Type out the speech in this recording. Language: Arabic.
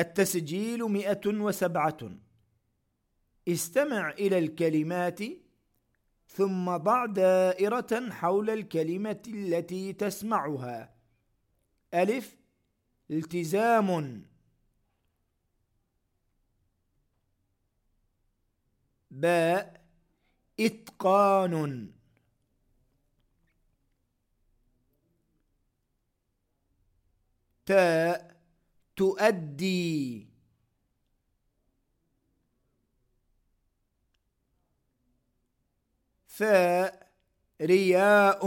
التسجيل مئة وسبعة. استمع إلى الكلمات ثم ضع دائرة حول الكلمة التي تسمعها. ألف. التزام. باء. إتقان. تاء. تؤدي. ثاء رياء